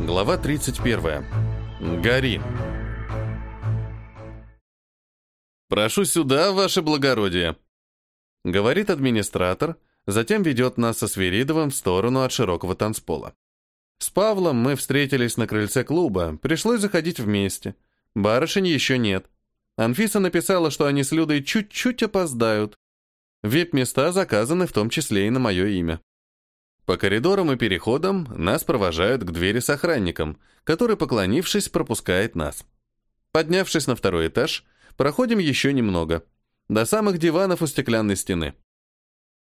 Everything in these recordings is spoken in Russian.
Глава 31. Гори. «Прошу сюда, ваше благородие», — говорит администратор, затем ведет нас со Свиридовым в сторону от широкого танцпола. С Павлом мы встретились на крыльце клуба, пришлось заходить вместе. Барышень еще нет. Анфиса написала, что они с Людой чуть-чуть опоздают. Вип-места заказаны в том числе и на мое имя. По коридорам и переходам нас провожают к двери с охранником, который, поклонившись, пропускает нас. Поднявшись на второй этаж, проходим еще немного, до самых диванов у стеклянной стены.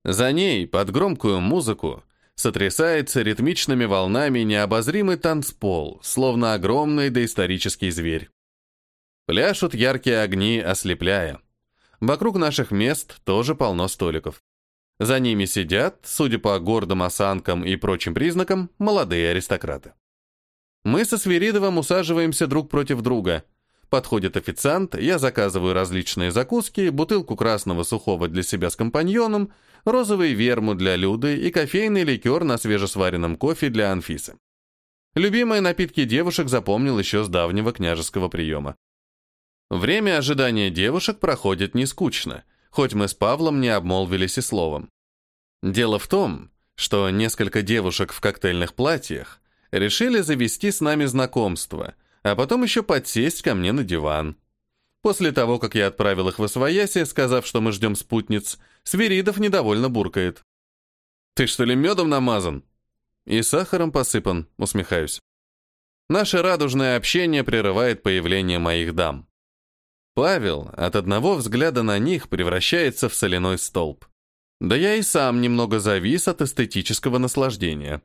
За ней, под громкую музыку, сотрясается ритмичными волнами необозримый танцпол, словно огромный доисторический зверь. Пляшут яркие огни, ослепляя. Вокруг наших мест тоже полно столиков. За ними сидят, судя по гордым осанкам и прочим признакам, молодые аристократы. Мы со Свиридовым усаживаемся друг против друга. Подходит официант, я заказываю различные закуски, бутылку красного сухого для себя с компаньоном, розовый верму для Люды и кофейный ликер на свежесваренном кофе для Анфисы. Любимые напитки девушек запомнил еще с давнего княжеского приема. Время ожидания девушек проходит не скучно – хоть мы с Павлом не обмолвились и словом. Дело в том, что несколько девушек в коктейльных платьях решили завести с нами знакомство, а потом еще подсесть ко мне на диван. После того, как я отправил их в освояси, сказав, что мы ждем спутниц, Свиридов недовольно буркает. «Ты что ли медом намазан?» «И сахаром посыпан», усмехаюсь. Наше радужное общение прерывает появление моих дам. Павел от одного взгляда на них превращается в соляной столб. Да я и сам немного завис от эстетического наслаждения.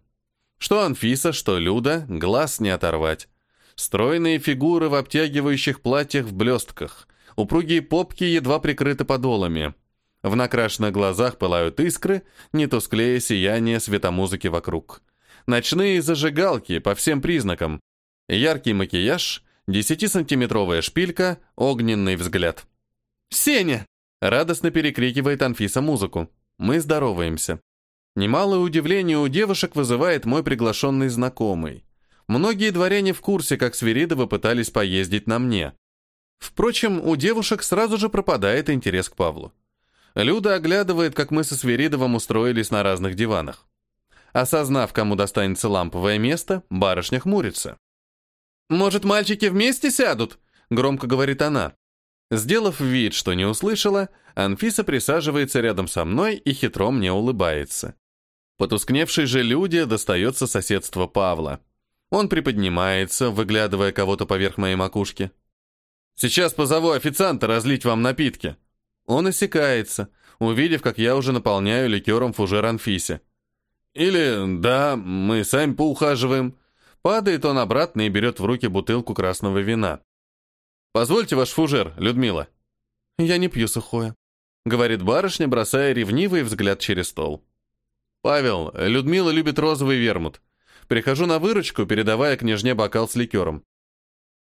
Что Анфиса, что Люда, глаз не оторвать. Стройные фигуры в обтягивающих платьях в блестках, упругие попки едва прикрыты подолами. В накрашенных глазах пылают искры, не тусклее сияние светомузыки вокруг. Ночные зажигалки по всем признакам. Яркий макияж, Десятисантиметровая шпилька, огненный взгляд. «Сеня!» — радостно перекрикивает Анфиса музыку. Мы здороваемся. Немалое удивление у девушек вызывает мой приглашенный знакомый. Многие дворяне в курсе, как Свиридовы пытались поездить на мне. Впрочем, у девушек сразу же пропадает интерес к Павлу. Люда оглядывает, как мы со Свиридовым устроились на разных диванах. Осознав, кому достанется ламповое место, барышня хмурится. «Может, мальчики вместе сядут?» — громко говорит она. Сделав вид, что не услышала, Анфиса присаживается рядом со мной и хитро мне улыбается. Потускневшей же люди достается соседство Павла. Он приподнимается, выглядывая кого-то поверх моей макушки. «Сейчас позову официанта разлить вам напитки». Он осекается, увидев, как я уже наполняю ликером фужер Анфисе. «Или, да, мы сами поухаживаем», Падает он обратно и берет в руки бутылку красного вина. «Позвольте ваш фужер, Людмила». «Я не пью сухое», — говорит барышня, бросая ревнивый взгляд через стол. «Павел, Людмила любит розовый вермут. Прихожу на выручку, передавая княжне бокал с ликером.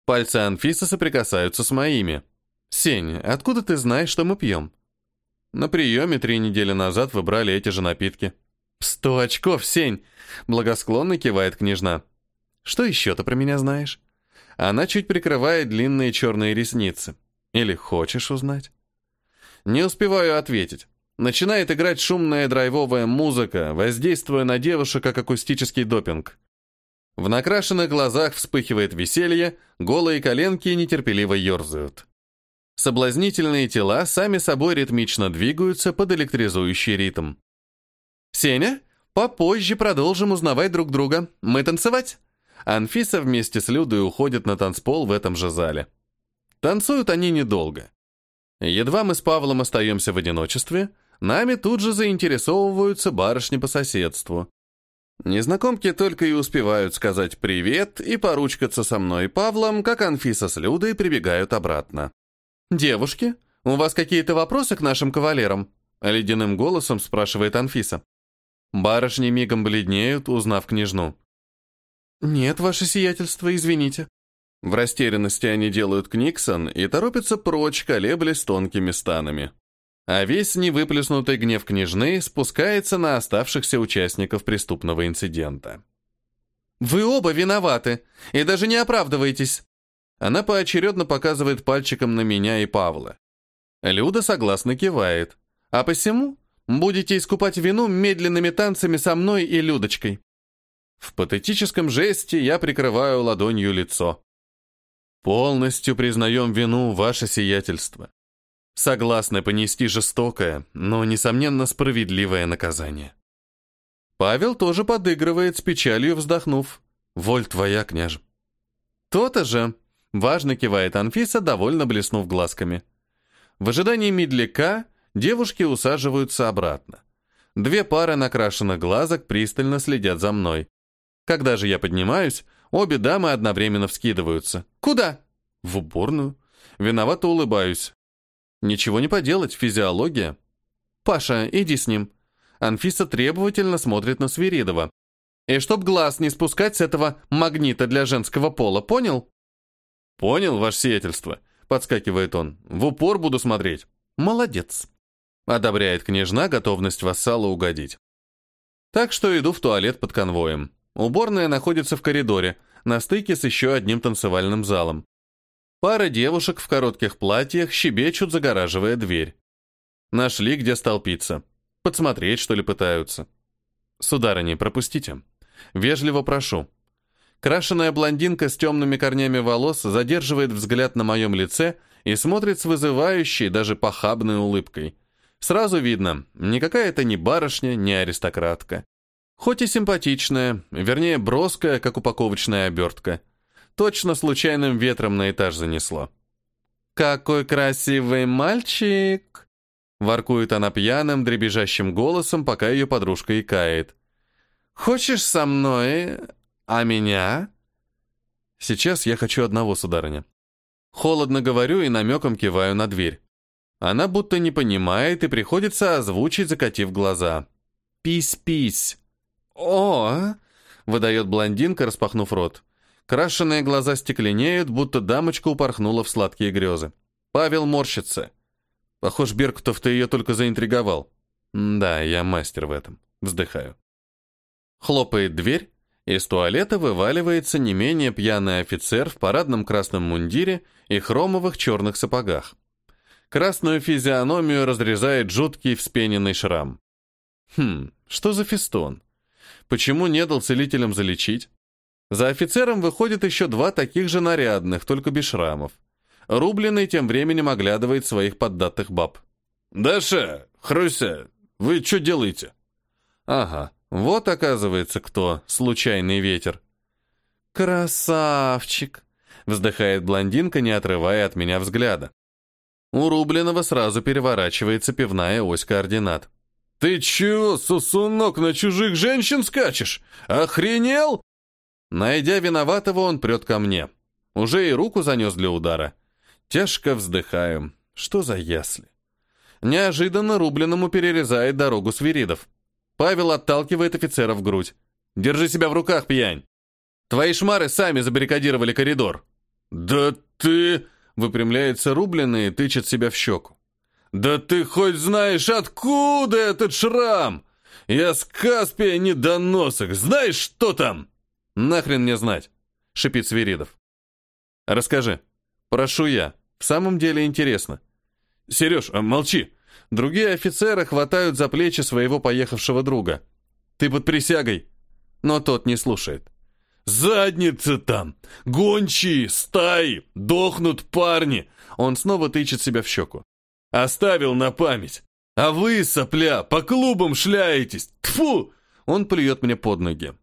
Пальцы Анфисы соприкасаются с моими. «Сень, откуда ты знаешь, что мы пьем?» На приеме три недели назад выбрали эти же напитки. «Сто очков, Сень!» — благосклонно кивает княжна. Что еще ты про меня знаешь? Она чуть прикрывает длинные черные ресницы. Или хочешь узнать? Не успеваю ответить. Начинает играть шумная драйвовая музыка, воздействуя на девушек как акустический допинг. В накрашенных глазах вспыхивает веселье, голые коленки нетерпеливо ерзают. Соблазнительные тела сами собой ритмично двигаются под электризующий ритм. «Сеня, попозже продолжим узнавать друг друга. Мы танцевать?» Анфиса вместе с Людой уходит на танцпол в этом же зале. Танцуют они недолго. Едва мы с Павлом остаемся в одиночестве, нами тут же заинтересовываются барышни по соседству. Незнакомки только и успевают сказать «привет» и поручкаться со мной и Павлом, как Анфиса с Людой прибегают обратно. «Девушки, у вас какие-то вопросы к нашим кавалерам?» — ледяным голосом спрашивает Анфиса. Барышни мигом бледнеют, узнав княжну. «Нет, ваше сиятельство, извините». В растерянности они делают книксон и торопятся прочь, колеблясь тонкими станами. А весь невыплеснутый гнев княжны спускается на оставшихся участников преступного инцидента. Вы оба виноваты, и даже не оправдываетесь. Она поочередно показывает пальчиком на меня и Павла. Люда согласно кивает. А посему будете искупать вину медленными танцами со мной и Людочкой. В патетическом жесте я прикрываю ладонью лицо. Полностью признаем вину, ваше сиятельство. Согласны понести жестокое, но, несомненно, справедливое наказание. Павел тоже подыгрывает с печалью, вздохнув. «Воль твоя, княж». «То-то же», — важно кивает Анфиса, довольно блеснув глазками. В ожидании медляка девушки усаживаются обратно. Две пары накрашенных глазок пристально следят за мной. Когда же я поднимаюсь, обе дамы одновременно вскидываются. «Куда?» «В уборную». Виновато улыбаюсь. «Ничего не поделать, физиология». «Паша, иди с ним», Анфиса требовательно смотрит на Свиридова. «И чтоб глаз не спускать с этого магнита для женского пола, понял?» «Понял, ваше сиятельство», — подскакивает он. «В упор буду смотреть». «Молодец», — одобряет княжна готовность вассала угодить. Так что иду в туалет под конвоем. Уборная находится в коридоре, на стыке с еще одним танцевальным залом. Пара девушек в коротких платьях щебечут, загораживая дверь. Нашли, где столпиться. Подсмотреть, что ли, пытаются. Сударыни, пропустите. Вежливо прошу. Крашеная блондинка с темными корнями волос задерживает взгляд на моем лице и смотрит с вызывающей, даже похабной улыбкой. Сразу видно, никакая это не барышня, не аристократка. Хоть и симпатичная, вернее, броская, как упаковочная обертка. Точно случайным ветром на этаж занесло. «Какой красивый мальчик!» Воркует она пьяным, дребезжащим голосом, пока ее подружка икает. «Хочешь со мной, а меня?» «Сейчас я хочу одного, сударыня». Холодно говорю и намеком киваю на дверь. Она будто не понимает и приходится озвучить, закатив глаза. «Пись-пись». «О!» — выдает блондинка, распахнув рот. Крашеные глаза стекленеют, будто дамочка упорхнула в сладкие грезы. Павел морщится. Похож, Беркутов-то ее только заинтриговал. Да, я мастер в этом. Вздыхаю. Хлопает дверь, из туалета вываливается не менее пьяный офицер в парадном красном мундире и хромовых черных сапогах. Красную физиономию разрезает жуткий вспененный шрам. Хм, что за фистон? Почему не дал целителям залечить? За офицером выходит еще два таких же нарядных, только без шрамов. Рубленый тем временем оглядывает своих поддатых баб. «Даша, Хруся, вы что делаете?» «Ага, вот оказывается кто, случайный ветер». «Красавчик!» — вздыхает блондинка, не отрывая от меня взгляда. У Рубленого сразу переворачивается пивная ось координат. «Ты чё, сосунок, на чужих женщин скачешь? Охренел?» Найдя виноватого, он прет ко мне. Уже и руку занес для удара. Тяжко вздыхаю. Что за ясли? Неожиданно Рубленому перерезает дорогу Свиридов. Павел отталкивает офицера в грудь. «Держи себя в руках, пьянь! Твои шмары сами забаррикадировали коридор!» «Да ты...» — выпрямляется Рубленый и тычет себя в щеку. «Да ты хоть знаешь, откуда этот шрам? Я с Каспия недоносок, знаешь, что там?» «Нахрен мне знать?» — шипит Свиридов. «Расскажи. Прошу я. В самом деле интересно. Сереж, а молчи. Другие офицеры хватают за плечи своего поехавшего друга. Ты под присягой. Но тот не слушает. «Задница там! Гончие, стаи! Дохнут парни!» Он снова тычет себя в щеку. «Оставил на память! А вы, сопля, по клубам шляетесь! Тфу! Он плюет мне под ноги.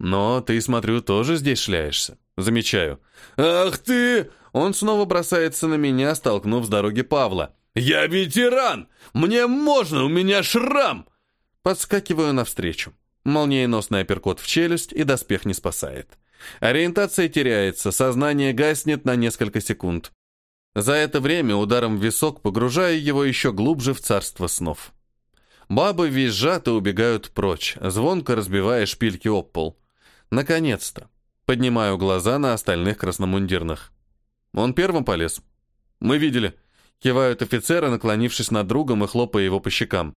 «Но ты, смотрю, тоже здесь шляешься. Замечаю». «Ах ты!» Он снова бросается на меня, столкнув с дороги Павла. «Я ветеран! Мне можно, у меня шрам!» Подскакиваю навстречу. Молниеносный апперкот в челюсть, и доспех не спасает. Ориентация теряется, сознание гаснет на несколько секунд. За это время ударом в висок погружаю его еще глубже в царство снов. Бабы визжат и убегают прочь, звонко разбивая шпильки об пол. Наконец-то. Поднимаю глаза на остальных красномундирных. Он первым полез. Мы видели. Кивают офицеры, наклонившись над другом и хлопая его по щекам.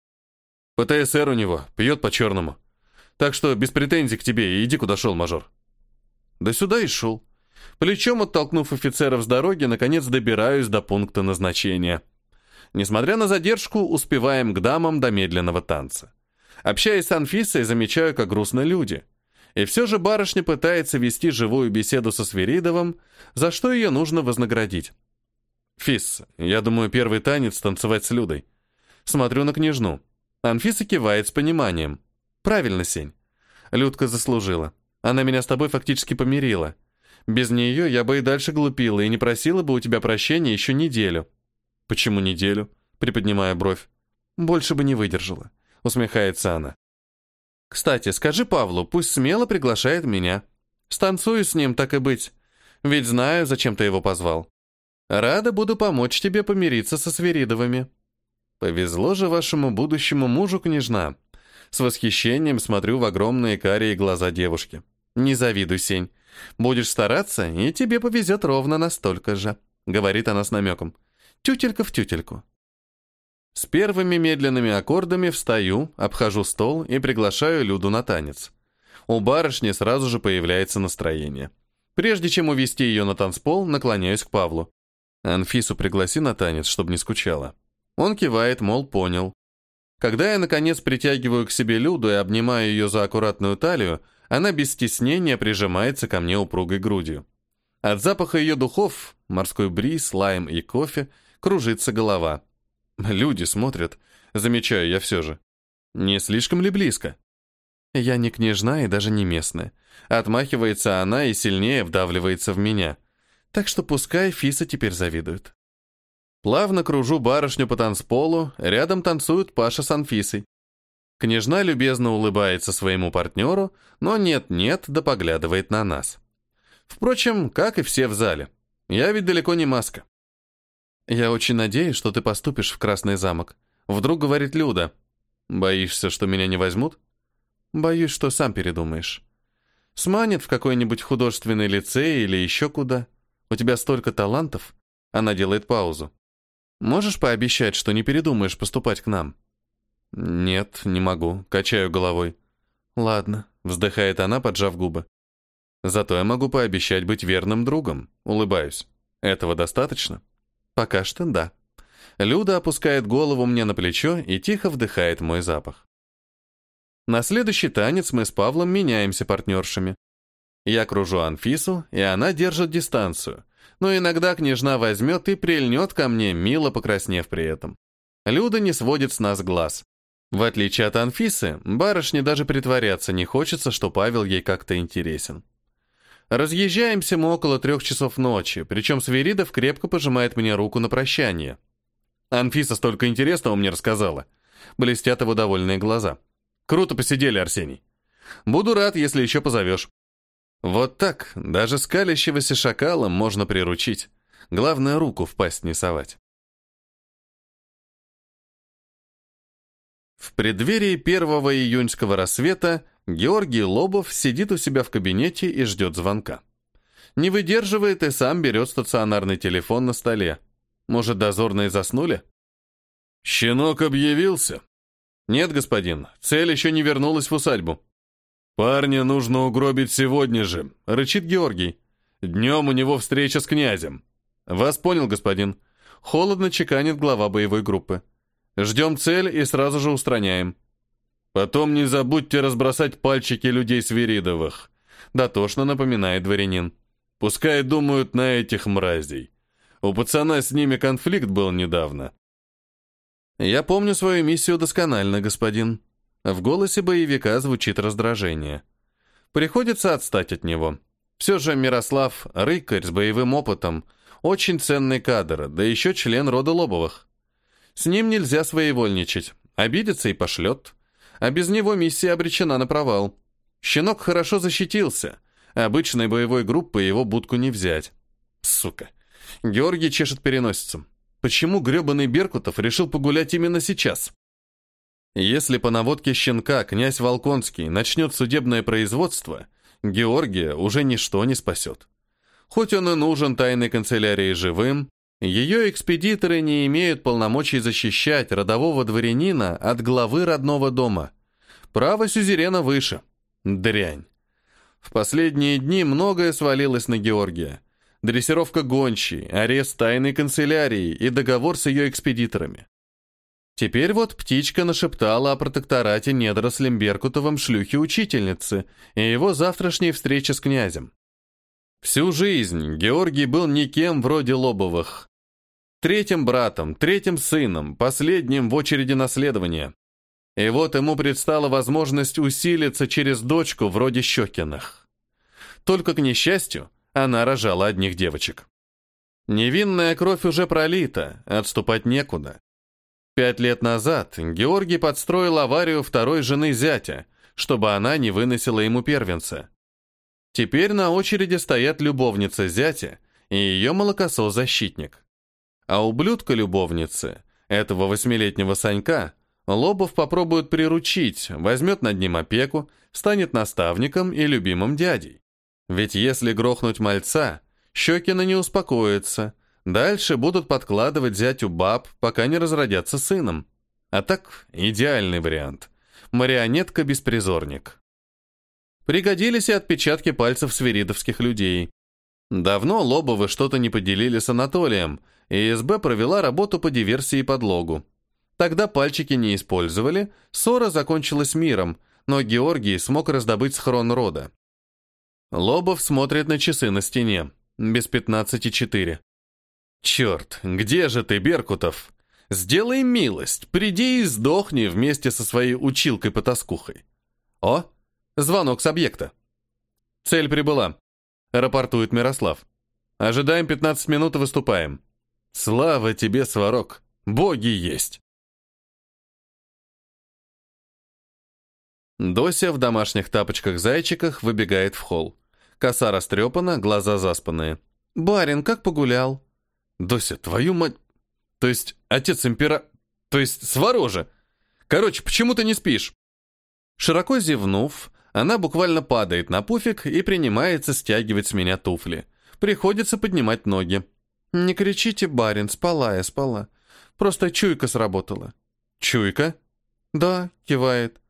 ПТСР у него, пьет по-черному. Так что без претензий к тебе иди, куда шел, мажор. Да сюда и шел. Плечом оттолкнув офицеров с дороги, наконец добираюсь до пункта назначения. Несмотря на задержку, успеваем к дамам до медленного танца. Общаясь с Анфисой, замечаю, как грустно люди. И все же барышня пытается вести живую беседу со Свиридовым, за что ее нужно вознаградить. «Фис, я думаю, первый танец танцевать с Людой». Смотрю на княжну. Анфиса кивает с пониманием. «Правильно, Сень. Людка заслужила. Она меня с тобой фактически помирила. Без нее я бы и дальше глупила и не просила бы у тебя прощения еще неделю». «Почему неделю?» приподнимая бровь. «Больше бы не выдержала», — усмехается она. «Кстати, скажи Павлу, пусть смело приглашает меня. Станцую с ним, так и быть. Ведь знаю, зачем ты его позвал. Рада буду помочь тебе помириться со Сверидовыми». «Повезло же вашему будущему мужу, княжна». С восхищением смотрю в огромные карие глаза девушки. «Не завидуй, Сень. Будешь стараться, и тебе повезет ровно настолько же», — говорит она с намеком. «Тютелька в тютельку». С первыми медленными аккордами встаю, обхожу стол и приглашаю Люду на танец. У барышни сразу же появляется настроение. Прежде чем увести ее на танцпол, наклоняюсь к Павлу. «Анфису пригласи на танец, чтобы не скучала». Он кивает, мол, понял. Когда я, наконец, притягиваю к себе Люду и обнимаю ее за аккуратную талию, она без стеснения прижимается ко мне упругой грудью. От запаха ее духов, морской бриз, лайм и кофе, кружится голова. Люди смотрят, замечаю я все же. Не слишком ли близко? Я не княжна и даже не местная. Отмахивается она и сильнее вдавливается в меня. Так что пускай Фиса теперь завидует. Плавно кружу барышню по танцполу, рядом танцуют Паша с Анфисой. Княжна любезно улыбается своему партнеру, но нет-нет, да поглядывает на нас. Впрочем, как и все в зале. Я ведь далеко не маска. «Я очень надеюсь, что ты поступишь в Красный замок», — вдруг говорит Люда. «Боишься, что меня не возьмут?» «Боюсь, что сам передумаешь. Сманит в какой-нибудь художественный лицей или еще куда. У тебя столько талантов». Она делает паузу. «Можешь пообещать, что не передумаешь поступать к нам?» «Нет, не могу», — качаю головой. «Ладно», — вздыхает она, поджав губы. «Зато я могу пообещать быть верным другом», — улыбаюсь. «Этого достаточно?» «Пока что да». Люда опускает голову мне на плечо и тихо вдыхает мой запах. На следующий танец мы с Павлом меняемся партнершами. Я кружу Анфису, и она держит дистанцию, но иногда княжна возьмет и прильнет ко мне, мило покраснев при этом. Люда не сводит с нас глаз. В отличие от Анфисы, барышне даже притворяться не хочется, что Павел ей как-то интересен. Разъезжаемся мы около трех часов ночи, причем Сверидов крепко пожимает мне руку на прощание. Анфиса столько интересного мне рассказала. Блестят его довольные глаза. Круто посидели, Арсений. Буду рад, если еще позовешь. Вот так, даже скалящегося шакала можно приручить. Главное, руку в пасть не совать. В преддверии первого июньского рассвета Георгий Лобов сидит у себя в кабинете и ждет звонка. Не выдерживает и сам берет стационарный телефон на столе. Может, дозорные заснули? «Щенок объявился?» «Нет, господин, цель еще не вернулась в усадьбу». «Парня нужно угробить сегодня же», — рычит Георгий. «Днем у него встреча с князем». «Вас понял, господин». Холодно чеканит глава боевой группы. Ждем цель и сразу же устраняем. Потом не забудьте разбросать пальчики людей Свиридовых. Дотошно напоминает дворянин. Пускай думают на этих мразей. У пацана с ними конфликт был недавно. Я помню свою миссию досконально, господин. В голосе боевика звучит раздражение. Приходится отстать от него. Все же Мирослав — рыкарь с боевым опытом, очень ценный кадр, да еще член рода Лобовых. С ним нельзя своевольничать. Обидится и пошлет. А без него миссия обречена на провал. Щенок хорошо защитился. Обычной боевой группы его будку не взять. Сука. Георгий чешет переносицу. Почему гребаный Беркутов решил погулять именно сейчас? Если по наводке щенка князь Волконский начнет судебное производство, Георгия уже ничто не спасет. Хоть он и нужен тайной канцелярии живым, ее экспедиторы не имеют полномочий защищать родового дворянина от главы родного дома. Право сюзерена выше. Дрянь. В последние дни многое свалилось на Георгия. Дрессировка гончей, арест тайной канцелярии и договор с ее экспедиторами. Теперь вот птичка нашептала о протекторате недорослем Беркутовым шлюхи-учительницы и его завтрашней встрече с князем. Всю жизнь Георгий был никем вроде Лобовых. Третьим братом, третьим сыном, последним в очереди наследования. И вот ему предстала возможность усилиться через дочку вроде Щекиных. Только, к несчастью, она рожала одних девочек. Невинная кровь уже пролита, отступать некуда. Пять лет назад Георгий подстроил аварию второй жены зятя, чтобы она не выносила ему первенца. Теперь на очереди стоят любовница зятя и ее молокосос-защитник. А ублюдка любовницы, этого восьмилетнего Санька, Лобов попробует приручить, возьмет над ним опеку, станет наставником и любимым дядей. Ведь если грохнуть мальца, Щекина не успокоится. Дальше будут подкладывать зятю баб, пока не разродятся сыном. А так, идеальный вариант. Марионетка-беспризорник. Пригодились и отпечатки пальцев свиридовских людей. Давно Лобовы что-то не поделили с Анатолием, и СБ провела работу по диверсии и подлогу. Тогда пальчики не использовали, ссора закончилась миром, но Георгий смог раздобыть схрон рода. Лобов смотрит на часы на стене. Без пятнадцати четыре. «Черт, где же ты, Беркутов? Сделай милость, приди и сдохни вместе со своей училкой-потаскухой». О, звонок с объекта. Цель прибыла. Рапортует Мирослав. Ожидаем 15 минут и выступаем. Слава тебе, Сварог. Боги есть. Дося в домашних тапочках-зайчиках выбегает в холл. Коса растрепана, глаза заспанные. «Барин, как погулял?» «Дося, твою мать...» «То есть отец импера... То есть Сворожа. Короче, почему ты не спишь?» Широко зевнув, она буквально падает на пуфик и принимается стягивать с меня туфли. Приходится поднимать ноги. «Не кричите, барин, спала я, спала. Просто чуйка сработала». «Чуйка?» «Да», — кивает.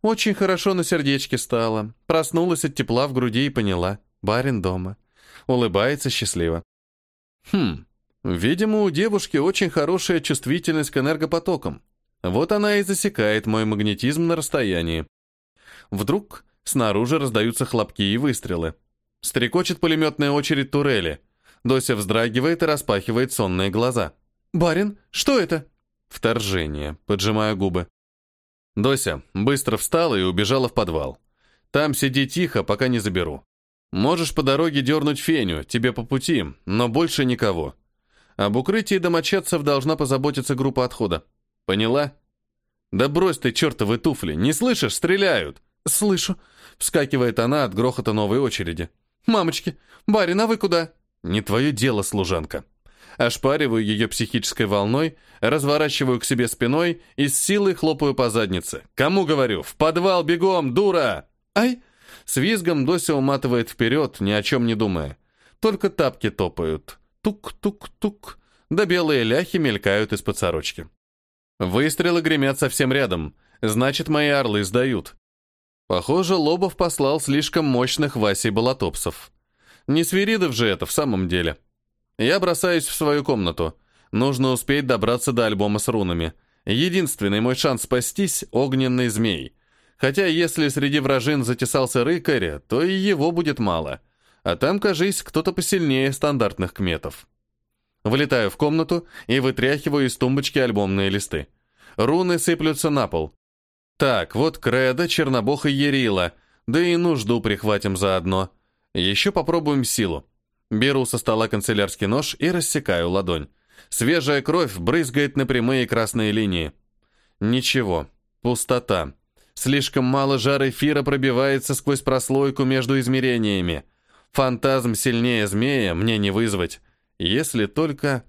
Очень хорошо на сердечке стало. Проснулась от тепла в груди и поняла. Барин дома. Улыбается счастливо. Хм, видимо, у девушки очень хорошая чувствительность к энергопотокам. Вот она и засекает мой магнетизм на расстоянии. Вдруг снаружи раздаются хлопки и выстрелы. Стрекочет пулеметная очередь турели. Дося вздрагивает и распахивает сонные глаза. «Барин, что это?» Вторжение, поджимая губы. Дося быстро встала и убежала в подвал. Там сиди тихо, пока не заберу. Можешь по дороге дернуть феню, тебе по пути, но больше никого. Об укрытии домочадцев должна позаботиться группа отхода. Поняла? Да брось ты чертовы туфли, не слышишь, стреляют. Слышу. Вскакивает она от грохота новой очереди. Мамочки, барин, а вы куда? Не твое дело, служанка ошпариваю ее психической волной, разворачиваю к себе спиной и с силой хлопаю по заднице. «Кому говорю? В подвал бегом, дура!» «Ай!» С визгом Дося уматывает вперед, ни о чем не думая. Только тапки топают. Тук-тук-тук. Да белые ляхи мелькают из-под сорочки. Выстрелы гремят совсем рядом. Значит, мои орлы сдают. Похоже, Лобов послал слишком мощных Васей Болотопсов. Не Свиридов же это в самом деле. Я бросаюсь в свою комнату. Нужно успеть добраться до альбома с рунами. Единственный мой шанс спастись — огненный змей. Хотя если среди вражин затесался рыкарь, то и его будет мало. А там, кажись, кто-то посильнее стандартных кметов. Влетаю в комнату и вытряхиваю из тумбочки альбомные листы. Руны сыплются на пол. Так, вот Кредо, Чернобог и Ерила. Да и нужду прихватим заодно. Еще попробуем силу. Беру со стола канцелярский нож и рассекаю ладонь. Свежая кровь брызгает на прямые красные линии. Ничего. Пустота. Слишком мало жара эфира пробивается сквозь прослойку между измерениями. Фантазм сильнее змея мне не вызвать. Если только...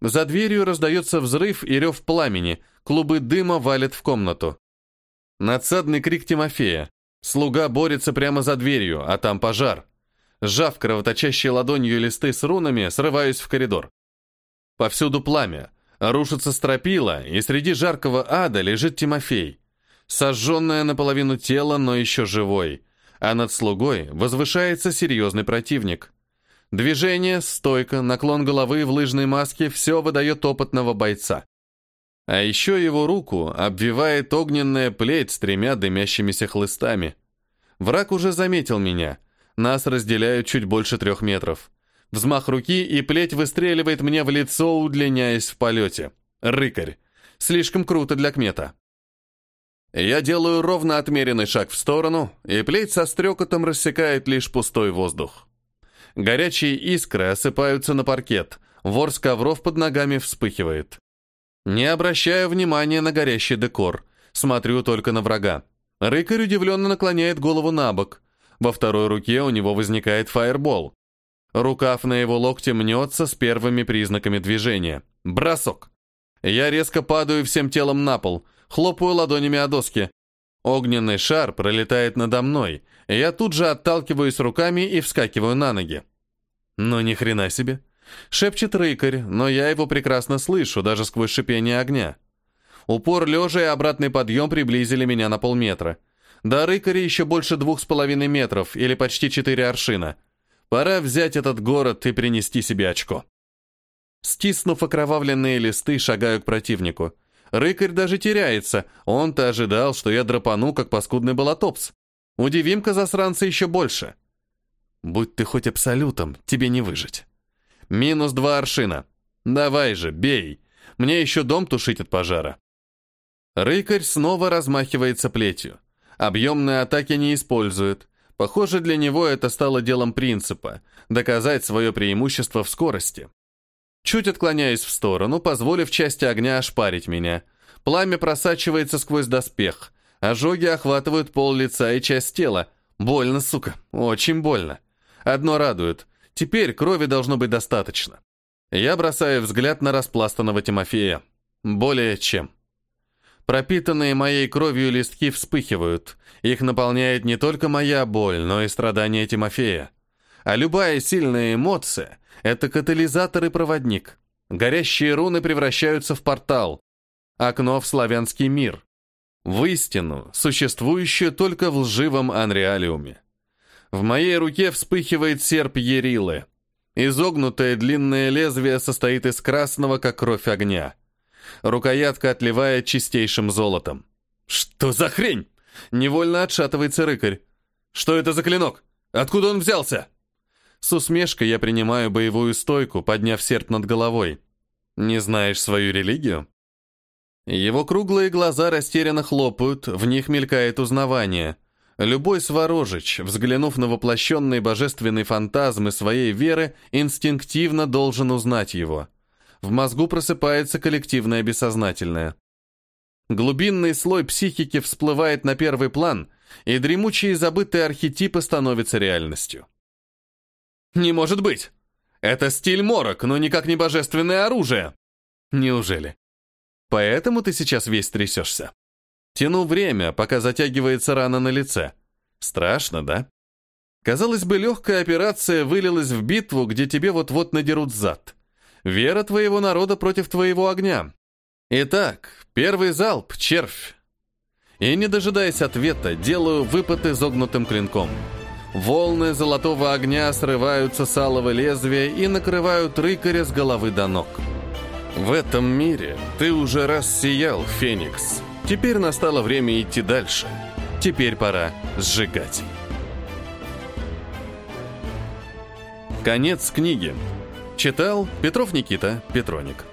За дверью раздается взрыв и рев пламени. Клубы дыма валят в комнату. Надсадный крик Тимофея. Слуга борется прямо за дверью, а там пожар. Сжав кровоточащей ладонью листы с рунами, срываюсь в коридор. Повсюду пламя, рушится стропила, и среди жаркого ада лежит Тимофей. Сожженное наполовину тело, но еще живой. А над слугой возвышается серьезный противник. Движение, стойка, наклон головы в лыжной маске – все выдает опытного бойца. А еще его руку обвивает огненная плеть с тремя дымящимися хлыстами. Враг уже заметил меня. Нас разделяют чуть больше трех метров. Взмах руки, и плеть выстреливает мне в лицо, удлиняясь в полете. Рыкарь. Слишком круто для кмета. Я делаю ровно отмеренный шаг в сторону, и плеть со стрекотом рассекает лишь пустой воздух. Горячие искры осыпаются на паркет, ворс ковров под ногами вспыхивает. Не обращаю внимания на горящий декор, смотрю только на врага. Рыкарь удивленно наклоняет голову на бок. Во второй руке у него возникает фаербол. Рукав на его локте мнется с первыми признаками движения. Бросок. Я резко падаю всем телом на пол, хлопаю ладонями о доски. Огненный шар пролетает надо мной, и я тут же отталкиваюсь руками и вскакиваю на ноги. Но ни хрена себе. Шепчет рыкарь, но я его прекрасно слышу, даже сквозь шипение огня. Упор лежа и обратный подъем приблизили меня на полметра. До рыкаря еще больше двух с половиной метров, или почти четыре аршина. Пора взять этот город и принести себе очко. Стиснув окровавленные листы, шагаю к противнику. Рыкарь даже теряется. Он-то ожидал, что я драпану, как паскудный болотопс. Удивим-ка засранца еще больше. Будь ты хоть абсолютом, тебе не выжить. Минус два аршина. Давай же, бей. Мне еще дом тушить от пожара. Рыкарь снова размахивается плетью. Объемные атаки не использует. Похоже, для него это стало делом принципа – доказать свое преимущество в скорости. Чуть отклоняюсь в сторону, позволив части огня ошпарить меня. Пламя просачивается сквозь доспех. Ожоги охватывают пол лица и часть тела. Больно, сука, очень больно. Одно радует. Теперь крови должно быть достаточно. Я бросаю взгляд на распластанного Тимофея. Более чем. Пропитанные моей кровью листки вспыхивают. Их наполняет не только моя боль, но и страдания Тимофея. А любая сильная эмоция — это катализатор и проводник. Горящие руны превращаются в портал. Окно в славянский мир. В истину, существующую только в лживом анреалиуме. В моей руке вспыхивает серп Ерилы. Изогнутое длинное лезвие состоит из красного, как кровь огня. Рукоятка отливает чистейшим золотом. «Что за хрень?» Невольно отшатывается рыкарь. «Что это за клинок? Откуда он взялся?» С усмешкой я принимаю боевую стойку, подняв серп над головой. «Не знаешь свою религию?» Его круглые глаза растерянно хлопают, в них мелькает узнавание. Любой сворожич, взглянув на воплощенные божественные фантазмы своей веры, инстинктивно должен узнать его. В мозгу просыпается коллективное бессознательное. Глубинный слой психики всплывает на первый план, и дремучие забытые архетипы становятся реальностью. «Не может быть! Это стиль морок, но никак не божественное оружие!» «Неужели? Поэтому ты сейчас весь трясешься?» Тяну время, пока затягивается рана на лице. Страшно, да? Казалось бы, легкая операция вылилась в битву, где тебе вот-вот надерут зад. Вера твоего народа против твоего огня. Итак, первый залп — червь. И, не дожидаясь ответа, делаю выпад изогнутым клинком. Волны золотого огня срываются с алого лезвия и накрывают рыкаря с головы до ног. В этом мире ты уже раз сиял, Феникс. Теперь настало время идти дальше. Теперь пора сжигать. Конец книги. Читал Петров Никита Петроник.